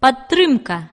Падтрымка